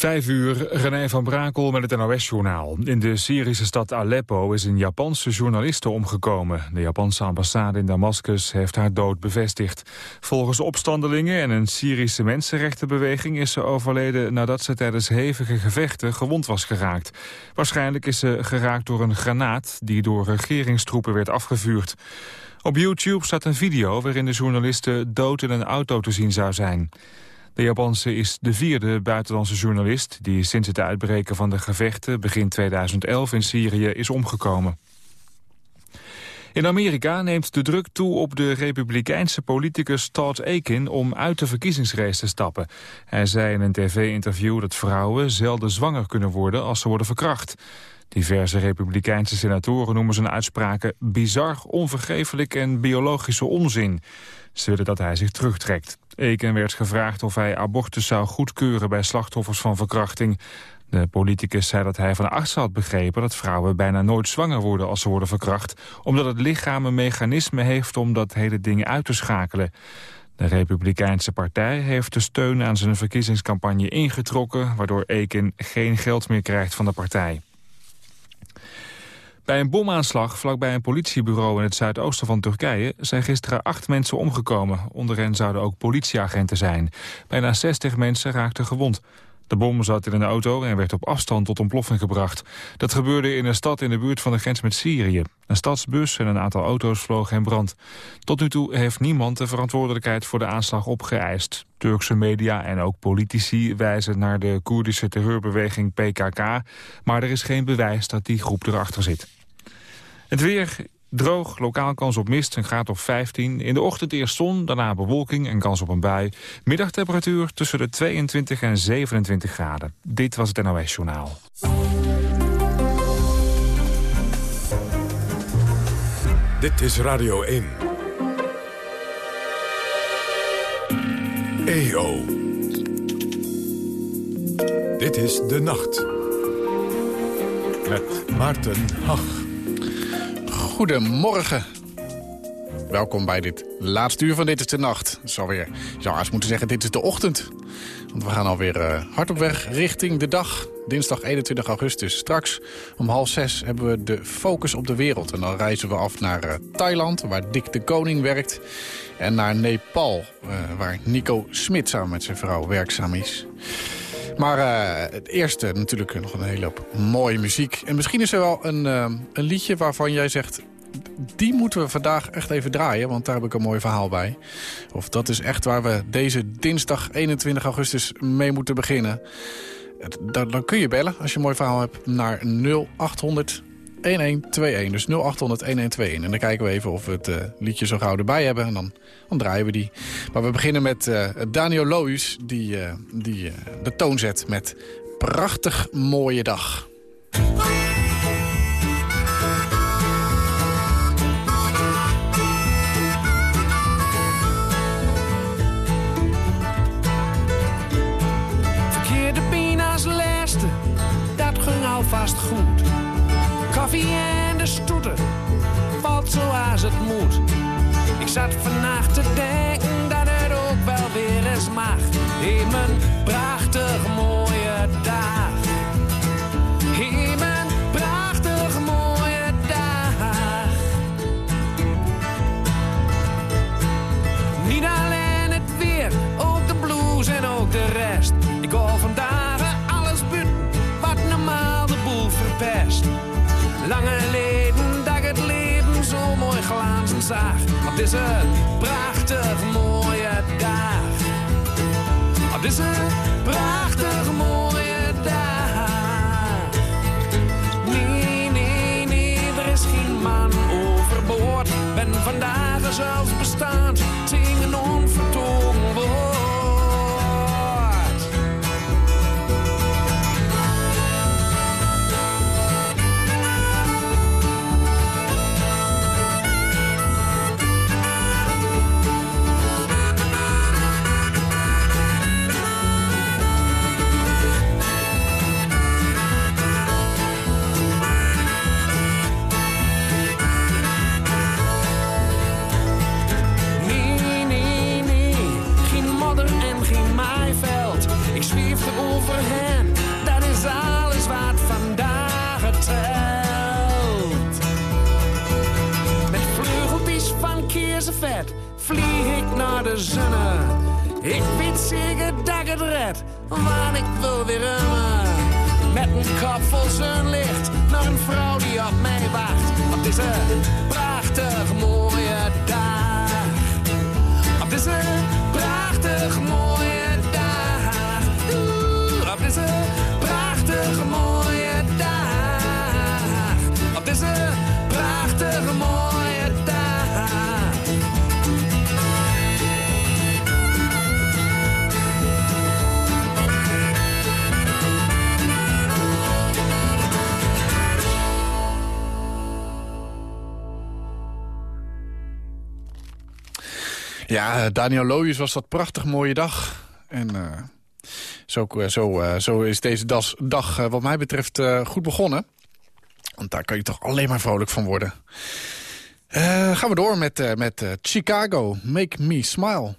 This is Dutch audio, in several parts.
Vijf uur, René van Brakel met het NOS-journaal. In de Syrische stad Aleppo is een Japanse journaliste omgekomen. De Japanse ambassade in Damascus heeft haar dood bevestigd. Volgens opstandelingen en een Syrische mensenrechtenbeweging... is ze overleden nadat ze tijdens hevige gevechten gewond was geraakt. Waarschijnlijk is ze geraakt door een granaat... die door regeringstroepen werd afgevuurd. Op YouTube staat een video waarin de journaliste dood in een auto te zien zou zijn. De Japanse is de vierde buitenlandse journalist... die sinds het uitbreken van de gevechten begin 2011 in Syrië is omgekomen. In Amerika neemt de druk toe op de republikeinse politicus Todd Akin om uit de verkiezingsrace te stappen. Hij zei in een tv-interview dat vrouwen zelden zwanger kunnen worden als ze worden verkracht. Diverse republikeinse senatoren noemen zijn uitspraken bizar, onvergeeflijk en biologische onzin. Ze willen dat hij zich terugtrekt. Eken werd gevraagd of hij abortus zou goedkeuren bij slachtoffers van verkrachting. De politicus zei dat hij van artsen had begrepen dat vrouwen bijna nooit zwanger worden als ze worden verkracht, omdat het lichaam een mechanisme heeft om dat hele ding uit te schakelen. De Republikeinse Partij heeft de steun aan zijn verkiezingscampagne ingetrokken, waardoor Eken geen geld meer krijgt van de partij. Bij een bomaanslag vlakbij een politiebureau in het zuidoosten van Turkije zijn gisteren acht mensen omgekomen. Onder hen zouden ook politieagenten zijn. Bijna 60 mensen raakten gewond. De bom zat in een auto en werd op afstand tot ontploffing gebracht. Dat gebeurde in een stad in de buurt van de grens met Syrië. Een stadsbus en een aantal auto's vlogen in brand. Tot nu toe heeft niemand de verantwoordelijkheid voor de aanslag opgeëist. Turkse media en ook politici wijzen naar de Koerdische terreurbeweging PKK... maar er is geen bewijs dat die groep erachter zit. Het weer droog, lokaal kans op mist, een graad of 15. In de ochtend eerst zon, daarna bewolking en kans op een bui. Middagtemperatuur tussen de 22 en 27 graden. Dit was het NOS Journaal. Dit is Radio 1. EO. Dit is De Nacht. Met Maarten Hach. Goedemorgen. Welkom bij dit laatste uur van Dit is de Nacht. Zou weer, zou eens moeten zeggen, dit is de ochtend. Want we gaan alweer uh, hard op weg richting de dag. Dinsdag 21 augustus. Straks om half zes hebben we de focus op de wereld. En dan reizen we af naar uh, Thailand, waar Dick de Koning werkt. En naar Nepal, uh, waar Nico Smit samen met zijn vrouw werkzaam is. Maar het eerste natuurlijk nog een hele hoop mooie muziek. En misschien is er wel een, een liedje waarvan jij zegt... die moeten we vandaag echt even draaien, want daar heb ik een mooi verhaal bij. Of dat is echt waar we deze dinsdag 21 augustus mee moeten beginnen. Dan, dan kun je bellen als je een mooi verhaal hebt naar 0800 1121. Dus 0800 1121. En dan kijken we even of we het uh, liedje zo gauw erbij hebben. En dan, dan draaien we die. Maar we beginnen met uh, Daniel Loos. Die, die de toon zet met Prachtig mooie dag. Ging alvast goed koffie en de stoeten valt zoals het moet. Ik zat vannacht te denken dat het ook wel weer eens mag. In mijn prachtig zag. Ik weet zeker dat ik het red, want ik wil weer remmen. Met een kop vol zonlicht naar een vrouw die op mij wacht. Op deze prachtig mooie Ja, eh, Daniel Loijus was dat prachtig mooie dag. En eh, zo, eh, zo, zo is deze das, dag wat mij betreft goed begonnen. Want daar kan je toch alleen maar vrolijk van worden. Gaan we door met, met Chicago, Make Me Smile.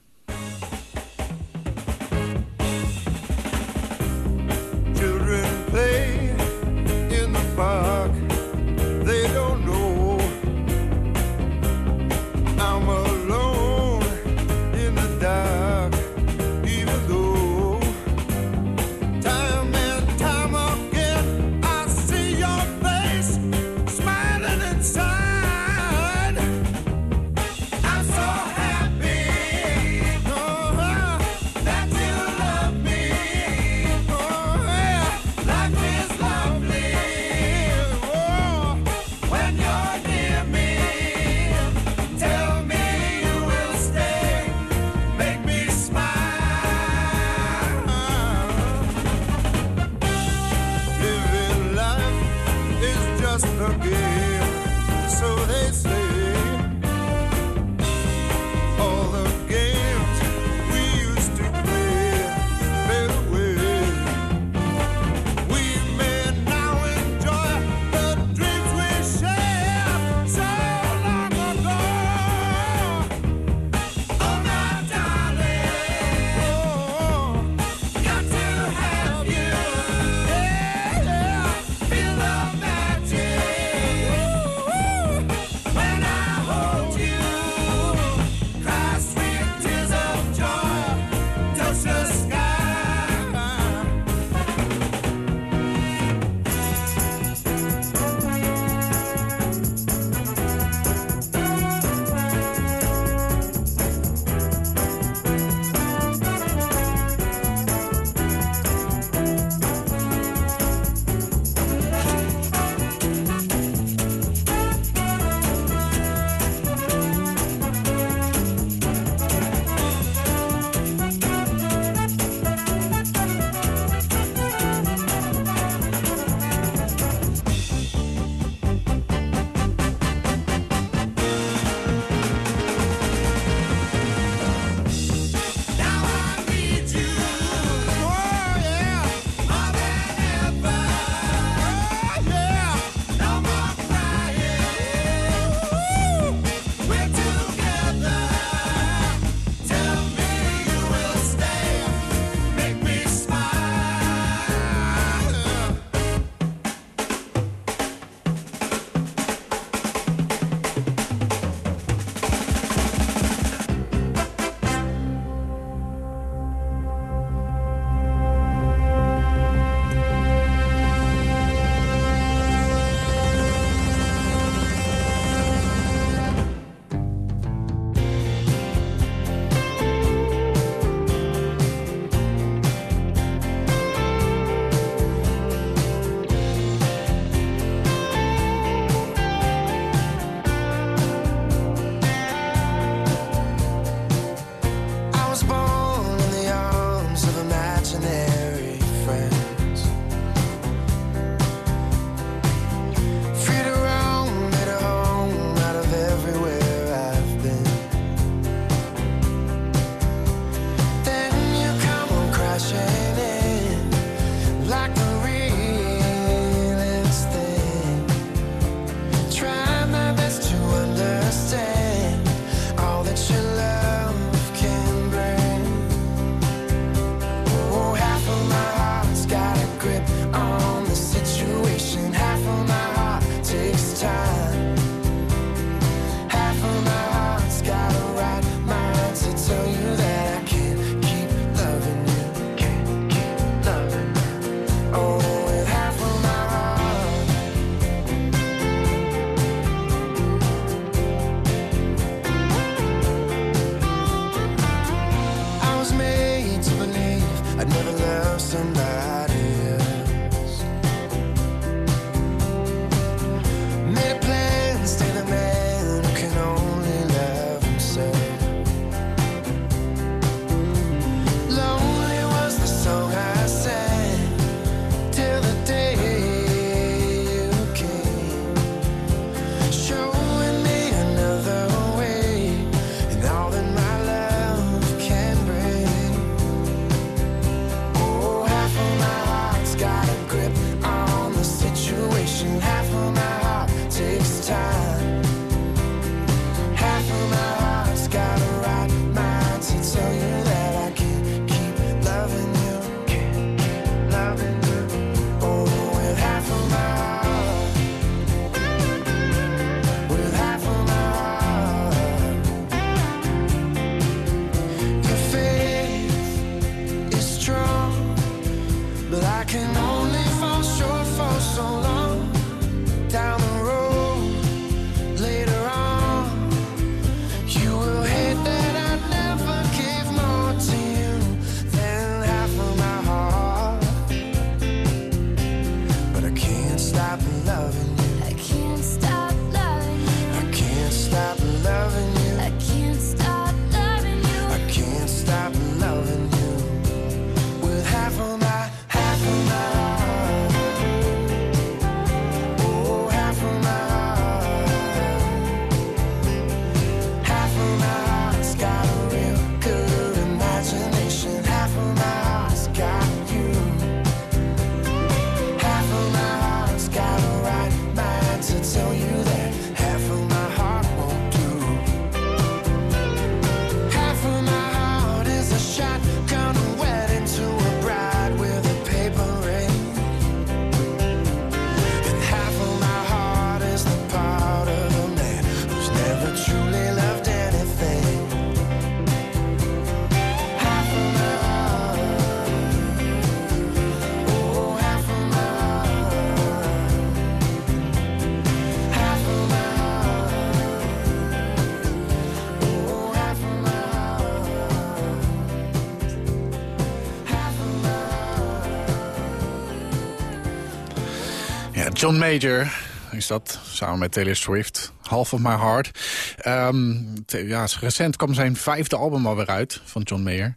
John Major is dat, samen met Taylor Swift. Half of My Heart. Ehm, ja, recent kwam zijn vijfde album alweer uit van John Mayer.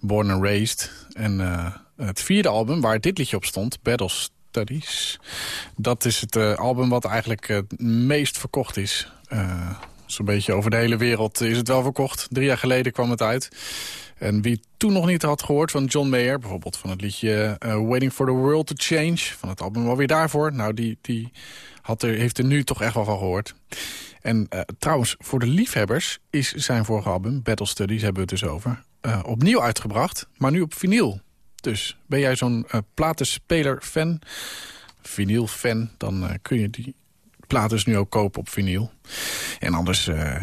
Born and Raised. En eh, het vierde album, waar dit liedje op stond, Battle Studies. Dat is het eh, album wat eigenlijk het meest verkocht is. Eh, Zo'n beetje over de hele wereld is het wel verkocht. Drie jaar geleden kwam het uit. En wie toen nog niet had gehoord van John Mayer... bijvoorbeeld van het liedje eh, Waiting for the World to Change... van het album alweer daarvoor... nou, die, die had er, heeft er nu toch echt wel van gehoord. En eh, trouwens, voor de liefhebbers is zijn vorige album... Battle Studies hebben we het dus over... eh, opnieuw uitgebracht, maar nu op vinyl. Dus ben jij zo'n platenspeler-fan, vinyl-fan... dan kun je die platen dus nu ook kopen op vinyl. En anders... eh,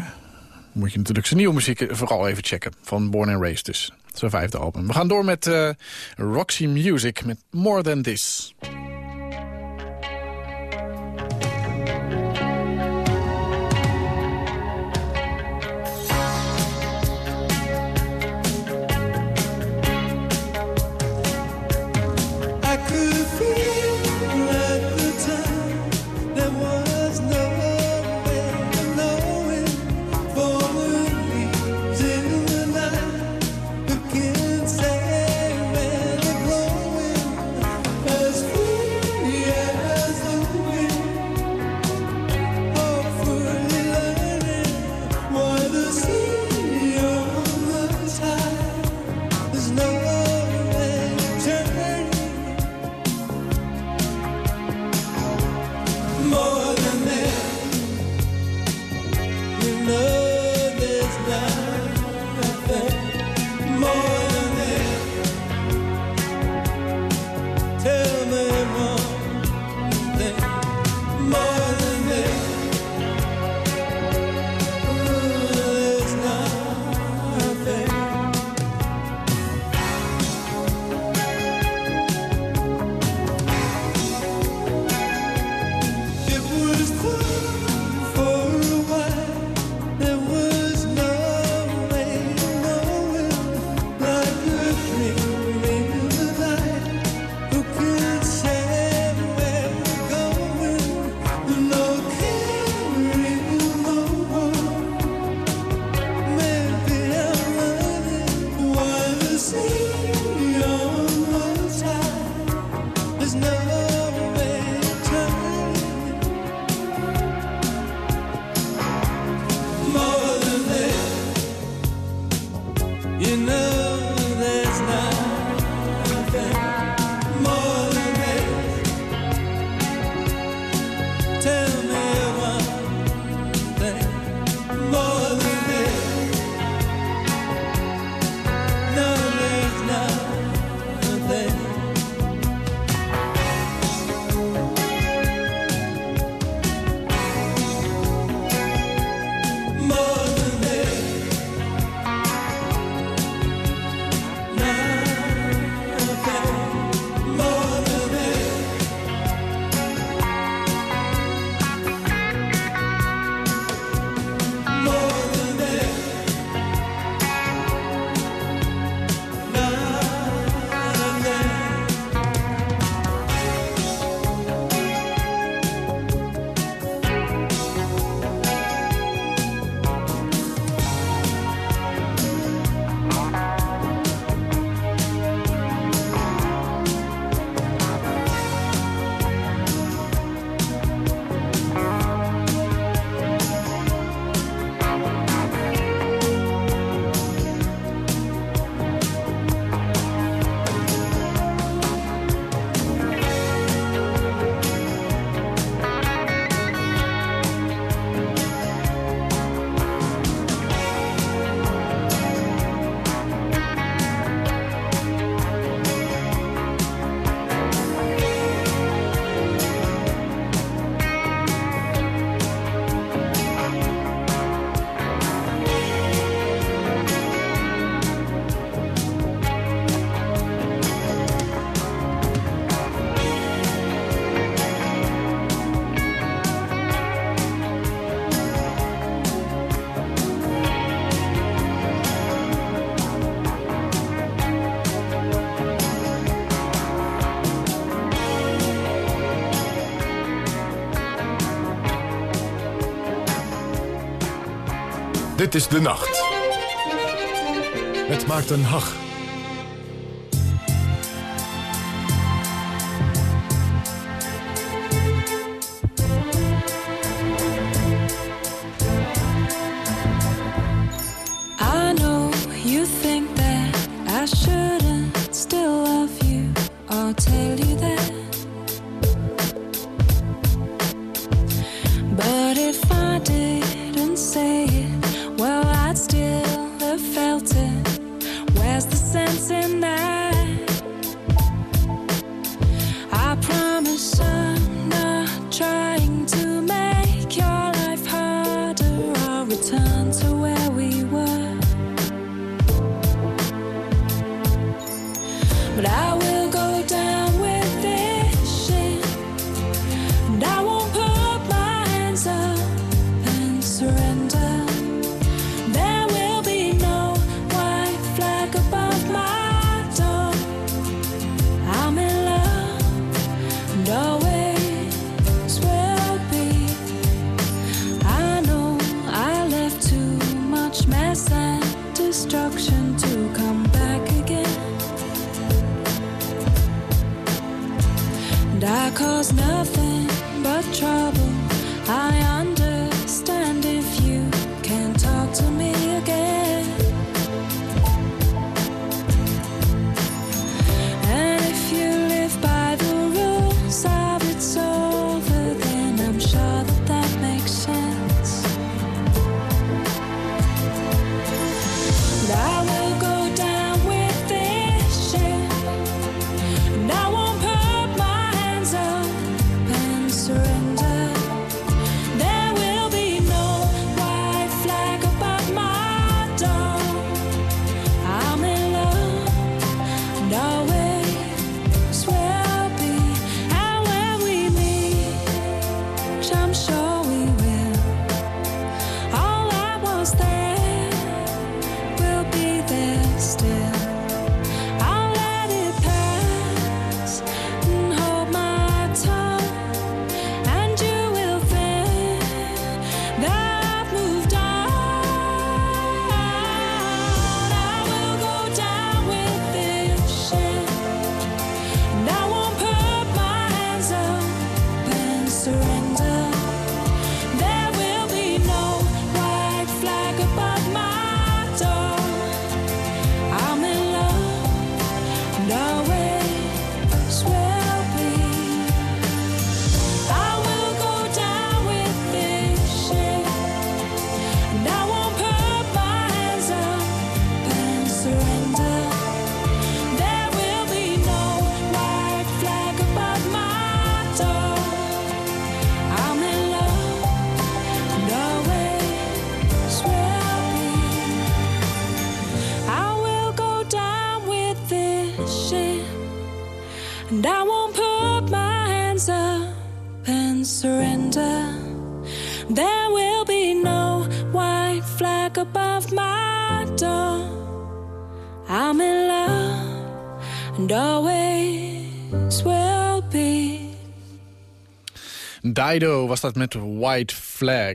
moet je natuurlijk zijn nieuwe muziek vooral even checken. Van Born and Raised dus. Zijn vijfde album. We gaan door met eh, Roxy Music met More Than This. Tell me Dit is de nacht. Met Maarten Hag. Dido was dat met White Flag.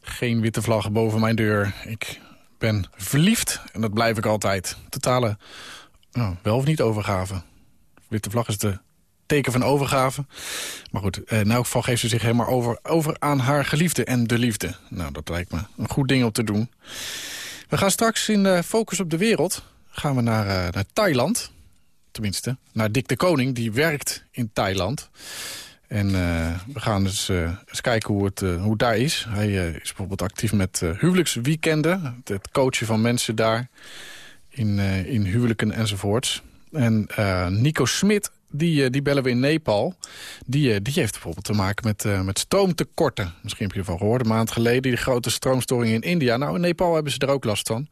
Geen witte vlag boven mijn deur. Ik ben verliefd en dat blijf ik altijd. Totale, nou, wel of niet overgave. Witte vlag is de teken van overgave. Maar goed, eh, in elk geval geeft ze zich helemaal over, over aan haar geliefde en de liefde. Nou, dat lijkt me een goed ding om te doen. We gaan straks in de Focus op de Wereld gaan we naar, eh, naar Thailand. Tenminste, naar Dick de Koning, die werkt in Thailand. En eh, we gaan dus eens kijken hoe het, eh, hoe daar is. Hij is bijvoorbeeld actief met huwelijksweekenden. Het coachen van mensen daar in, in huwelijken enzovoorts. En Nico Smit, die, die bellen we in Nepal. Die, die heeft bijvoorbeeld te maken met, met stroomtekorten. Misschien heb je ervan gehoord, een maand geleden. Die grote stroomstoringen in India. Nou, in Nepal hebben ze er ook last van.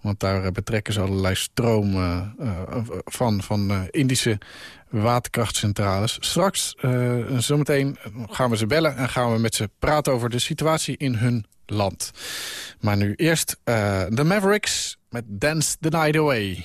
Want daar betrekken ze allerlei stroom van, van eh, Indische waterkrachtcentrales. Straks, eh, zometeen, gaan we ze bellen en gaan we met ze praten over de situatie in hun land. Maar nu eerst eh, de Mavericks met Dance the Night Away.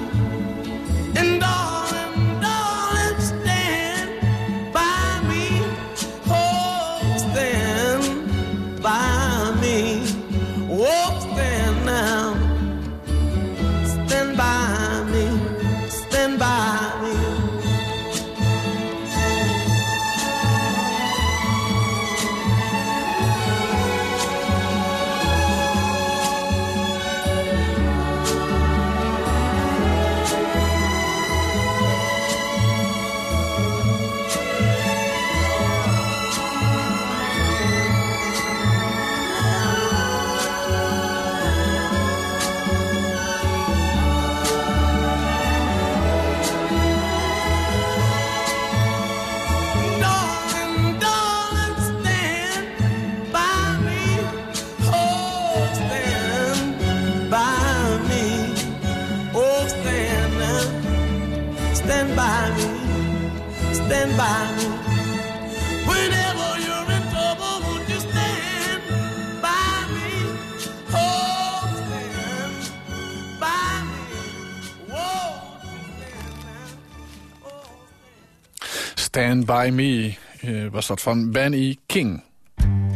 Stand By Me eh, was dat van Benny King.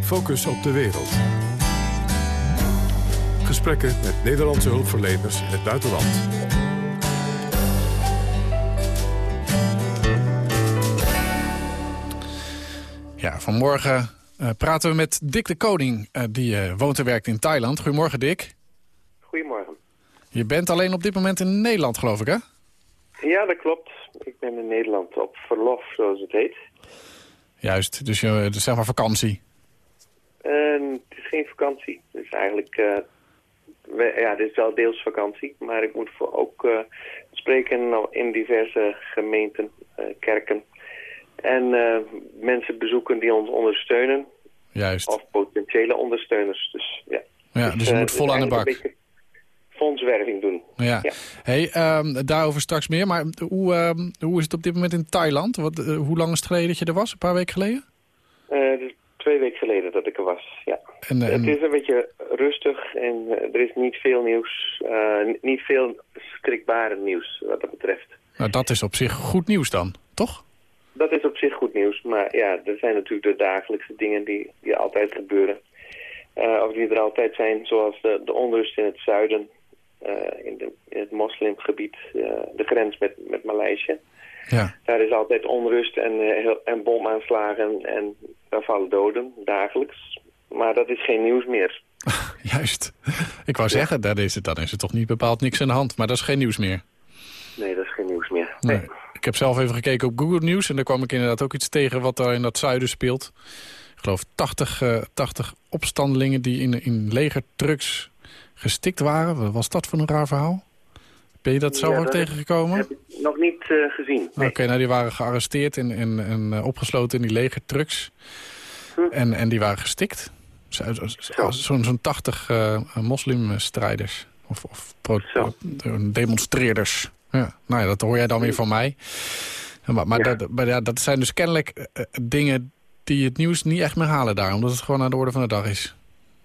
Focus op de wereld. Gesprekken met Nederlandse hulpverleners in het buitenland. Ja, vanmorgen eh, praten we met Dick de Koning, eh, die eh, woont en werkt in Thailand. Goedemorgen, Dick. Goedemorgen. Je bent alleen op dit moment in Nederland, geloof ik, hè? Ja, dat klopt. Ik ben in Nederland op verlof, zoals het heet. Juist, dus je, dus zeg maar vakantie. En het is geen vakantie. Het is eigenlijk... we- ja, het is wel deels vakantie. Maar ik moet voor ook eh, spreken in diverse gemeenten, kerken. En mensen bezoeken die ons ondersteunen. Juist. Of potentiële ondersteuners. Dus ja. Ja, dus je eh, moet vol aan de bak. Fondswerving doen. Ja. Ja. Hey, ehm, daarover straks meer. Maar hoe, ehm, hoe is het op dit moment in Thailand? Wat, eh, hoe lang is het geleden dat je er was? Een paar weken geleden? Eh, twee weken geleden dat ik er was, ja. En, eh, Het is een beetje rustig en er is niet veel nieuws. niet veel schrikbare nieuws wat dat betreft. nou, dat is op zich goed nieuws dan, toch? Dat is op zich goed nieuws, maar ja, er zijn natuurlijk de dagelijkse dingen die, die altijd gebeuren. Of die er altijd zijn, zoals de, de onrust in het zuiden, in, de, in het moslimgebied, eh, de grens met, met Maleisië. Ja. Daar is altijd onrust en, eh, en bomaanslagen en daar vallen doden dagelijks. Maar dat is geen nieuws meer. Juist. Ik wou zeggen, dan is, het, dan is er toch niet bepaald niks aan de hand. Maar dat is geen nieuws meer. Nee, dat is geen nieuws meer. Nee. Ik heb zelf even gekeken op Google News en daar kwam ik inderdaad ook iets tegen wat daar in dat zuiden speelt. Ik geloof 80, eh 80 opstandelingen die in, in legertrucks gestikt waren. Wat was dat voor een raar verhaal? Ben je dat zelf Ja, ook tegengekomen? heb ik nog niet eh, gezien. Nee. Oké, nou die waren gearresteerd en, en, en eh, opgesloten in die legertrucks. En, en die waren gestikt. Zo- zo- zo- Zo'n zo'n 80 eh, moslimstrijders. Of, of pro- Zo. demonstreerders. Ja. Nou ja, dat hoor jij dan weer van mij. Maar, maar, Ja. Dat, maar ja, dat zijn dus kennelijk dingen die het nieuws niet echt meer halen daar. Omdat het gewoon aan de orde van de dag is.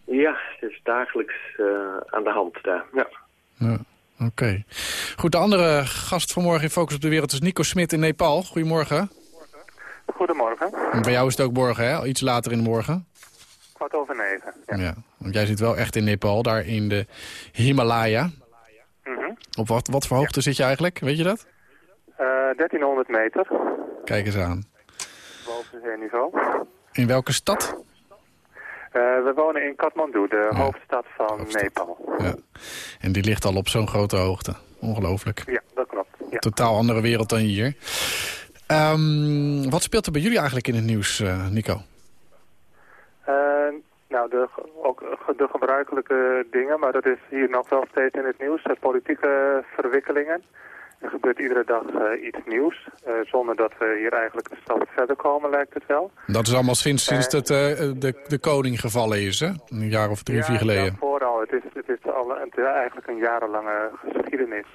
Ja, is dagelijks eh, aan de hand daar. Ja. Ja. Oké. Goed, de andere gast vanmorgen in Focus op de Wereld is Nico Smit in Nepal. Goedemorgen. Goedemorgen, En bij jou is het ook morgen, hè? Iets later in de morgen. kwart over negen. Ja. Ja. want jij zit wel echt in Nepal, daar in de Himalaya. Mhm. Op wat, wat voor hoogte zit je eigenlijk? Weet je dat? Eh, 1300 meter Kijk eens aan. boven zeeniveau. In welke stad? Eh, we wonen in Kathmandu, de Ja. hoofdstad van Hoofdstad. Nepal. Ja. En die ligt al op zo'n grote hoogte. Ongelooflijk. Ja, dat klopt. Ja. Totaal andere wereld dan hier. Ehm, wat speelt er bij jullie eigenlijk in het nieuws, eh, Nico? Eh, nou, de, ook de gebruikelijke dingen, maar dat is hier nog wel steeds in het nieuws. De politieke verwikkelingen. Er gebeurt iedere dag eh, iets nieuws. eh, zonder dat we hier eigenlijk een stap verder komen, lijkt het wel. Dat is allemaal sinds, sinds Eh. dat, de, de koning gevallen is, hè? Een jaar of drie, ja, vier geleden. Ja, vooral. Het is, het is al het is eigenlijk een jarenlange geschiedenis.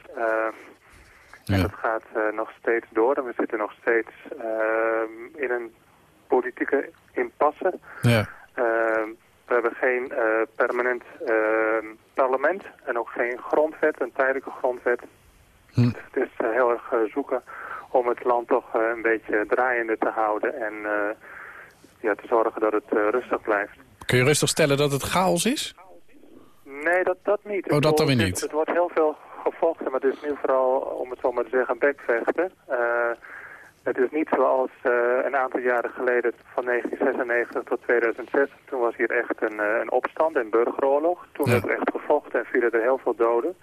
En dat gaat nog steeds door. En we zitten nog steeds in een politieke impasse. Ja. We hebben geen permanent parlement en ook geen grondwet, een tijdelijke grondwet. Hm. Dus het is eh, heel erg eh, zoeken om het land toch eh, een beetje draaiende te houden en ja, te zorgen dat het rustig blijft. Kun je rustig stellen dat het chaos is? Nee, dat, dat niet. Oh, dat dan weer niet. Het wordt heel veel gevochten, maar het is nu vooral, om het zo maar te zeggen, bekvechten. Het is niet zoals een aantal jaren geleden, van 1996 tot 2006. Toen was hier echt een, een opstand, een burgeroorlog. Toen Ja. werd er echt gevochten en vielen er heel veel doden.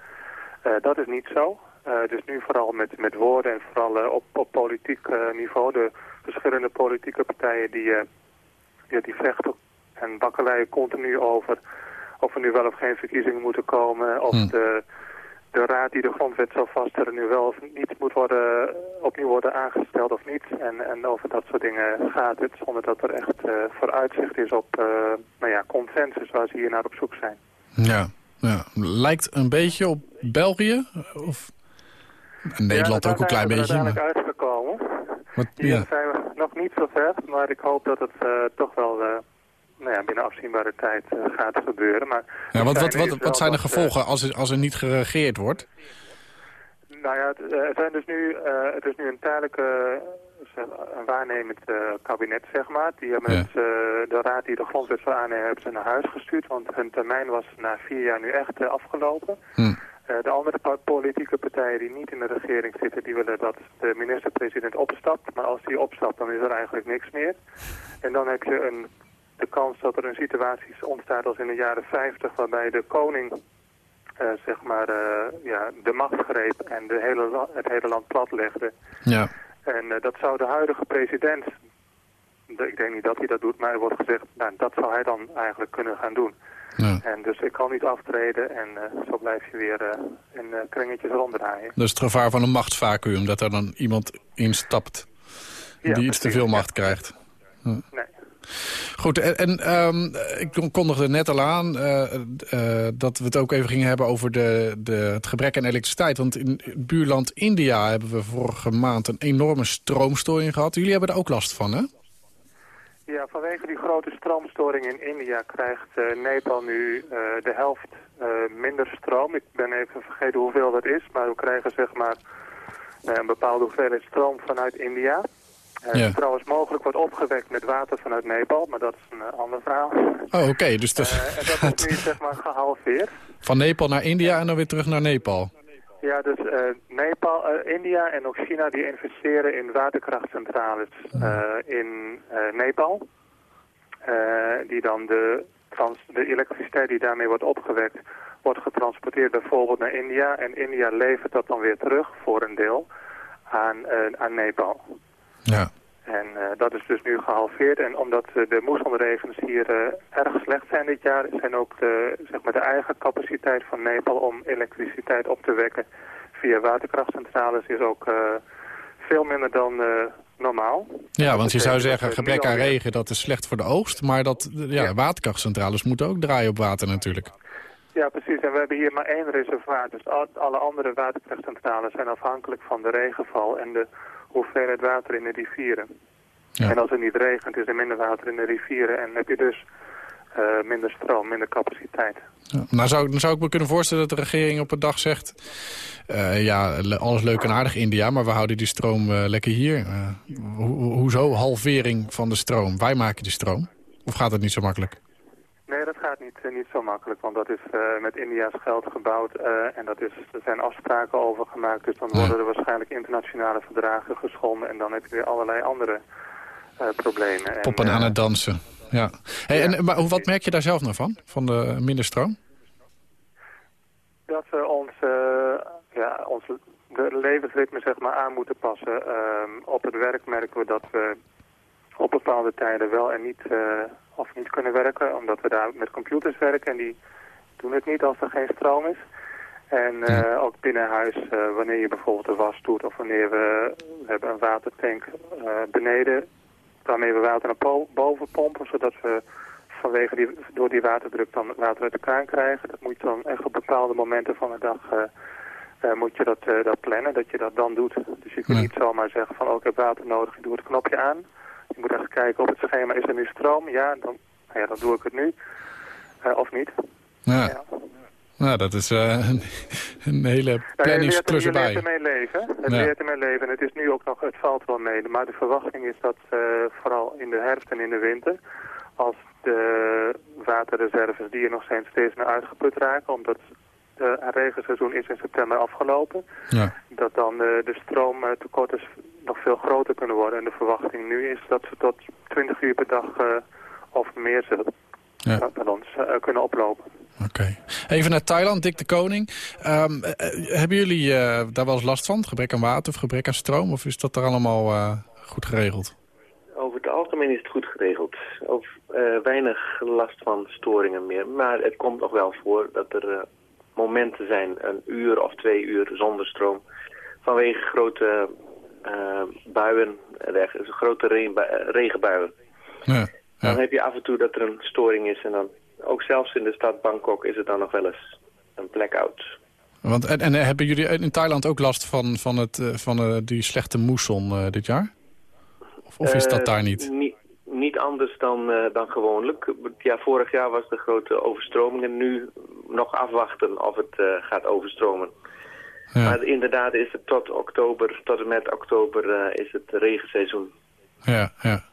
Dat is niet zo. Eh, is nu vooral met, met woorden en vooral eh, op, op politiek eh, niveau. De verschillende politieke partijen die, ja, die vechten en bakkeleien continu over of er nu wel of geen verkiezingen moeten komen. Of Hm. de, de raad die de grondwet zou vaststellen nu wel of niet moet worden, opnieuw worden aangesteld of niet. En, en over dat soort dingen gaat het, zonder dat er echt vooruitzicht is op nou ja, consensus waar ze hier naar op zoek zijn. Ja. ja. Lijkt een beetje op België? Of... Nederland Ja, ook een klein beetje. zijn we Maar... uitgekomen. Wat, Hier ja. zijn nog niet zo ver, maar ik hoop dat het eh, toch wel eh, nou ja, binnen afzienbare tijd eh, gaat gebeuren. Maar Ja, wat, wat, wat, zijn de gevolgen als er, als er niet geregeerd wordt? Nou ja, het, er zijn dus nu, het is nu een tijdelijke een waarnemend kabinet, zeg maar. Die hebben Ja. het, de raad die de grondwet zou aannemen, hebben ze naar huis gestuurd. Want hun termijn was na vier jaar nu echt afgelopen. Hm. Eh, de andere politieke partijen die niet in de regering zitten, die willen dat de minister-president opstapt. Maar als die opstapt, dan is er eigenlijk niks meer. En dan heb je een, de kans dat er een situatie ontstaat als in de jaren 50, waarbij de koning eh, zeg maar, eh, ja, de macht greep en de hele, het hele land platlegde. Ja. En dat zou de huidige president, de- ik denk niet dat hij dat doet, maar er wordt gezegd, nou, dat zou hij dan eigenlijk kunnen gaan doen. ja. En dus ik kan niet aftreden en eh, zo blijf je weer eh, in eh, kringetjes ronddraaien. Dat is het gevaar van een machtsvacuum, dat er dan iemand instapt Ja, die iets te veel ja. macht krijgt. Nee. Goed, en, en ehm, ik kondigde net al aan dat we het ook even gingen hebben over de, de, het gebrek aan elektriciteit. Want in het buurland India hebben we vorige maand een enorme stroomstoring gehad. Jullie hebben er ook last van, hè? Ja, vanwege die grote stroomstoring in India krijgt eh, Nepal nu eh, de helft eh, minder stroom. Ik ben even vergeten hoeveel dat is, maar we krijgen zeg maar een bepaalde hoeveelheid stroom vanuit India. Ja. trouwens mogelijk wordt opgewekt met water vanuit Nepal, maar dat is een ander verhaal. Oh, oké. dus dat en dat is nu zeg maar gehalveerd. van Nepal naar India en dan weer terug naar Nepal. Ja, dus eh, Nepal, eh, India en ook China die investeren in waterkrachtcentrales eh, in Nepal. Die dan de, trans de elektriciteit die daarmee wordt opgewekt, wordt getransporteerd bijvoorbeeld naar India. En India levert dat dan weer terug voor een deel aan, aan Nepal. Ja. En eh, dat is dus nu gehalveerd. En omdat eh, de moessonregens hier eh, erg slecht zijn dit jaar... zijn ook de, zeg maar de eigen capaciteit van Nepal om elektriciteit op te wekken... via waterkrachtcentrales is ook veel minder dan normaal. Ja, want je zou betekent zeggen, gebrek aan regen, dat is slecht voor de oogst. Maar dat, ja, Ja. waterkrachtcentrales moeten ook draaien op water natuurlijk. Ja, precies. En we hebben hier maar één reservoir. Dus al- alle andere waterkrachtcentrales zijn afhankelijk van de regenval... en de hoeveelheid water in de rivieren. Ja. En als het niet regent, is er minder water in de rivieren... en heb je dus eh, minder stroom, minder capaciteit. Ja. Nou zou, dan zou ik me kunnen voorstellen dat de regering op een dag zegt... eh, ja, le- alles leuk en aardig India, maar we houden die stroom eh, lekker hier. Ho ho- hoezo halvering van de stroom? Wij maken die stroom. Of gaat het niet zo makkelijk? Niet, eh, niet zo makkelijk, want dat is eh, met India's geld gebouwd eh, en dat is, er zijn afspraken over gemaakt. Dus dan worden er waarschijnlijk internationale verdragen geschonden en dan heb je weer allerlei andere problemen. En, Poppen aan het dansen. Ja. Hey, en, maar wat merk je daar zelf nou van? Van de minder stroom? dat we ons, ja, ons de levensritme zeg maar, aan moeten passen. Ehm, op het werk merken we dat we op bepaalde tijden wel en niet, of niet kunnen werken, omdat we daar met computers werken en die doen het niet als er geen stroom is. En eh, ook binnen huis, eh, wanneer je bijvoorbeeld de was doet of wanneer we, we hebben een watertank eh, beneden waarmee we water naar boven pompen, zodat we vanwege die, door die waterdruk dan water uit de kraan krijgen. Dat moet je dan echt op bepaalde momenten van de dag moet je dat, eh, dat plannen, dat je dat dan doet. Dus je kunt Ja. niet zomaar zeggen van oh, ik heb water nodig, ik doe het knopje aan. Je moet echt kijken op het schema, is er nu stroom? Ja, dan, nou ja, dan doe ik het nu. Eh, of niet. Ja. Ja. Nou, dat is eh, een, hele planningsklus leert, je leert erbij. ermee leven. Het Ja. leert ermee leven. En het is nu ook nog, het valt wel mee. Maar de verwachting is dat eh, vooral in de herfst en in de winter, als de waterreserves die er nog zijn steeds meer uitgeput raken, omdat regenseizoen is in september afgelopen, Ja. dat dan eh, de stroomtekorten nog veel groter kunnen worden. En de verwachting nu is dat ze tot 20 uur per dag eh, of meer zullen, Ja. eh, pardon, z- eh, kunnen oplopen. Oké. Even naar Thailand, Dick de Koning. Ehm, eh, eh, hebben jullie eh, daar wel eens last van? Gebrek aan water of gebrek aan stroom? Of is dat er allemaal eh, goed geregeld? Over het algemeen is het goed geregeld. Of, eh, weinig last van storingen meer. Maar het komt nog wel voor dat er eh, momenten zijn, een uur of twee uur zonder stroom. Vanwege grote eh, buien, reg- grote regenbui- regenbuien. Ja. Dan heb je af en toe dat er een storing is. En dan, ook zelfs in de stad Bangkok is het dan nog wel eens een blackout. Want, en, en hebben jullie in Thailand ook last van, van, het, eh, van eh, die slechte moesson eh, dit jaar? Of, of is dat Eh, daar niet? Niet, niet anders dan, eh, dan gewoonlijk. Ja, vorig jaar was de grote overstroming en nu nog afwachten of het eh, gaat overstromen. Ja, Maar inderdaad is het tot oktober, tot en met oktober eh, is het regenseizoen. ja, ja.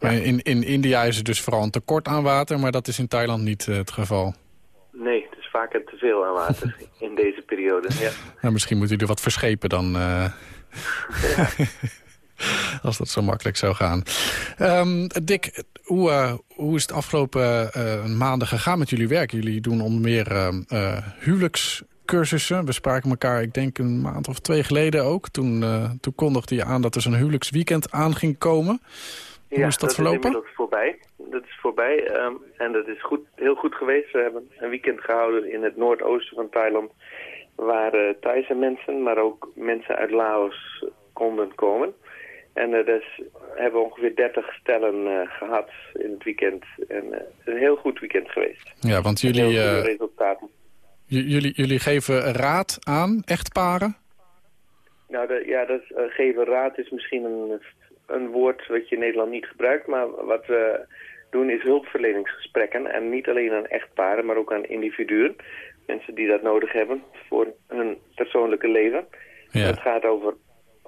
Maar in, in India is er dus vooral een tekort aan water, maar dat is in Thailand niet het geval. Nee, het is vaker te veel aan water in deze periode. Ja. Nou, misschien moet u er wat verschepen dan... eh, Als dat zo makkelijk zou gaan. Ehm, Dick, hoe, eh, hoe is het afgelopen eh, maanden gegaan met jullie werk? Jullie doen onder meer eh, huwelijkscursussen. We spraken elkaar, ik denk een maand of twee geleden ook. Toen, toen kondigde je aan dat er zo'n huwelijksweekend aan ging komen. Hoe is dat dat verlopen? is inmiddels voorbij. Dat is voorbij ehm, en dat is goed, heel goed geweest. We hebben een weekend gehouden in het noordoosten van Thailand... waar Thaise mensen, maar ook mensen uit Laos konden komen. En eh, dus hebben we ongeveer 30 stellen eh, gehad in het weekend. En het is een heel goed weekend geweest. Ja, want jullie, resultaten. jullie, jullie geven raad aan echtparen. Nou, de, ja, dat geven raad is misschien een, een woord wat je in Nederland niet gebruikt. Maar wat we doen is hulpverleningsgesprekken. En niet alleen aan echtparen, maar ook aan individuen. Mensen die dat nodig hebben voor hun persoonlijke leven. Ja. Het gaat over,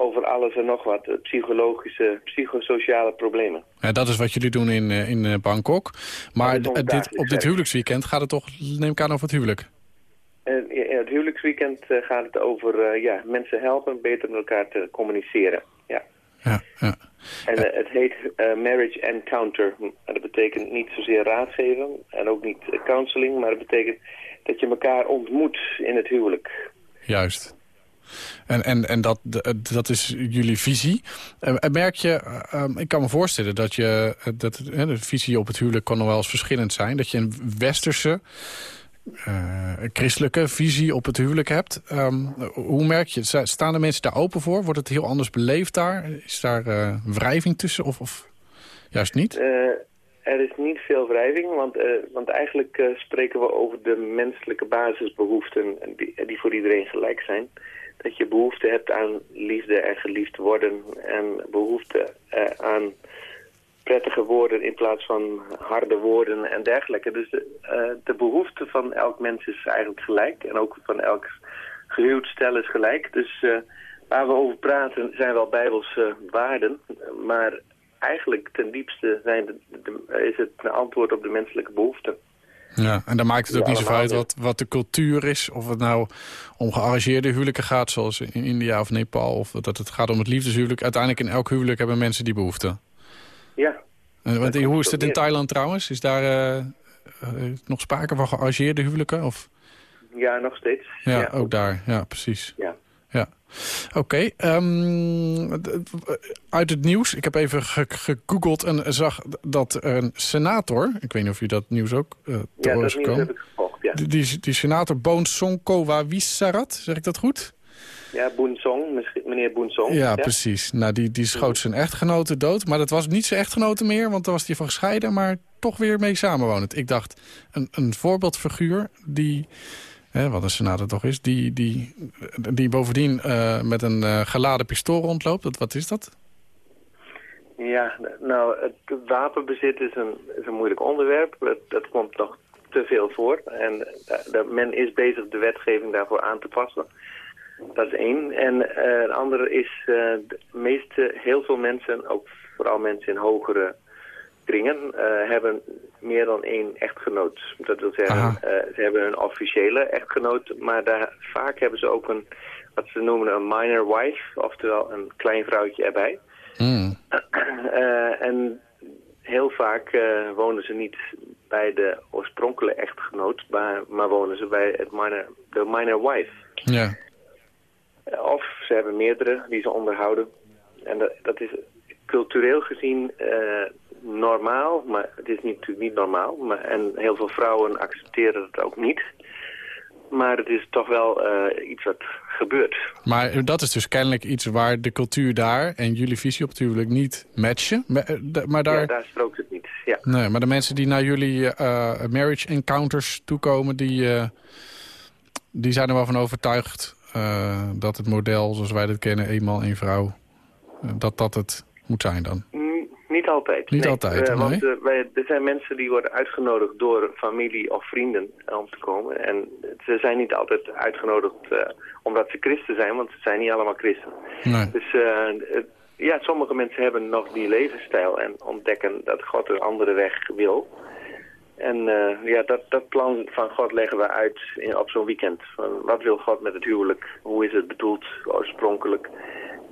over alles en nog wat. eh, Psychologische, psychosociale problemen. Ja, dat is wat jullie doen in, eh, in eh, Bangkok. Maar Dat dit, op dit huwelijksweekend gaat het toch, neem ik aan, over het huwelijk? In het huwelijksweekend gaat het over ja, mensen helpen beter met elkaar te communiceren. Ja. Ja, ja. En het heet Marriage Encounter. En dat betekent niet zozeer raad geven en ook niet counseling, maar het betekent dat je elkaar ontmoet in het huwelijk. Juist. En, en, en dat, dat is jullie visie. En merk je, eh, ehm, ik kan me voorstellen dat je, eh, dat de visie op het huwelijk kan nog wel eens verschillend zijn. Dat je een westerse, eh, christelijke visie op het huwelijk hebt. Ehm, hoe merk je, Sta- staan de mensen daar open voor? Wordt het heel anders beleefd daar? Is daar eh, wrijving tussen of, of juist niet? Er is niet veel wrijving, want, want eigenlijk spreken we over de menselijke basisbehoeften die, die voor iedereen gelijk zijn. Dat je behoefte hebt aan liefde en geliefd worden en behoefte eh, aan prettige woorden in plaats van harde woorden en dergelijke. Dus de, eh, de behoefte van elk mens is eigenlijk gelijk en ook van elk gehuwd stel is gelijk. Dus eh, waar we over praten zijn wel bijbelse waarden, maar eigenlijk ten diepste zijn de, de- is het een antwoord op de menselijke behoeften. Ja, en dan maakt het ook Ja, niet zoveel uit wat, wat de cultuur is. Of het nou om gearrangeerde huwelijken gaat, zoals in India of Nepal. Of dat het gaat om het liefdeshuwelijk. Uiteindelijk in elk huwelijk hebben mensen die behoefte. Ja, En, want, hoe is het in. Thailand trouwens? Is daar eh, eh, nog sprake van gearrangeerde huwelijken? Of? ja nog steeds. Ja, ook daar. Ja, precies. Ja. Ja. Oké. ehm, uit het nieuws. Ik heb even ge- gegoogeld en zag dat een senator... Ik weet niet of u dat nieuws ook eh te Ja, dat is nieuws gekomen. heb ik gevolgd, ja. Die, die, die senator Boon Sonkowa Wissarat, zeg ik dat goed? Ja, Boensong, misschien- meneer Boensong. Ja, precies. Nou, die, die schoot zijn echtgenote dood. Maar dat was niet zijn echtgenote meer, want daar was hij van gescheiden. Maar toch weer mee samenwonend. Ik dacht, een, een voorbeeldfiguur die, hè, wat een senator toch is... die, die, die bovendien eh, met een eh, geladen pistool rondloopt. Dat, wat is dat? Ja, nou, het wapenbezit is een, is een moeilijk onderwerp. Dat, komt nog te veel voor. En eh, men is bezig de wetgeving daarvoor aan te passen. Dat is één. En een andere is, de meeste, heel veel mensen, ook vooral mensen in hogere kringen, hebben meer dan één echtgenoot. Dat wil zeggen, eh, ze hebben een officiële echtgenoot, maar daar, vaak hebben ze ook een, wat ze noemen een minor wife, oftewel een klein vrouwtje erbij. Hmm. Eh, en heel vaak eh, wonen ze niet bij de oorspronkelijke echtgenoot, maar, maar wonen ze bij het minor, de minor wife. Ja. Of ze hebben meerdere die ze onderhouden. En dat, dat is cultureel gezien eh, normaal, maar het is niet, natuurlijk niet normaal. Maar, en heel veel vrouwen accepteren het ook niet. Maar het is toch wel eh, iets wat gebeurt. Maar dat is dus kennelijk iets waar de cultuur daar... en jullie visie op het huwelijk niet matchen. Maar, eh, maar daar... Ja, daar strookt het niet. Ja. Nee, maar de mensen die naar jullie marriage encounters toekomen... Die, die zijn er wel van overtuigd dat het model zoals wij dat kennen... eenmaal één vrouw, dat dat het moet zijn dan? Niet altijd. Niet nee. altijd, Eh, nee. Want eh, wij, er zijn mensen die worden uitgenodigd door familie of vrienden eh, om te komen. En ze zijn niet altijd uitgenodigd omdat ze christen zijn, want ze zijn niet allemaal christen. Nee. Dus ja, sommige mensen hebben nog die levensstijl en ontdekken dat God een andere weg wil. En ja, dat, dat plan van God leggen we uit in, op zo'n weekend. Van wat wil God met het huwelijk? Hoe is het bedoeld oorspronkelijk?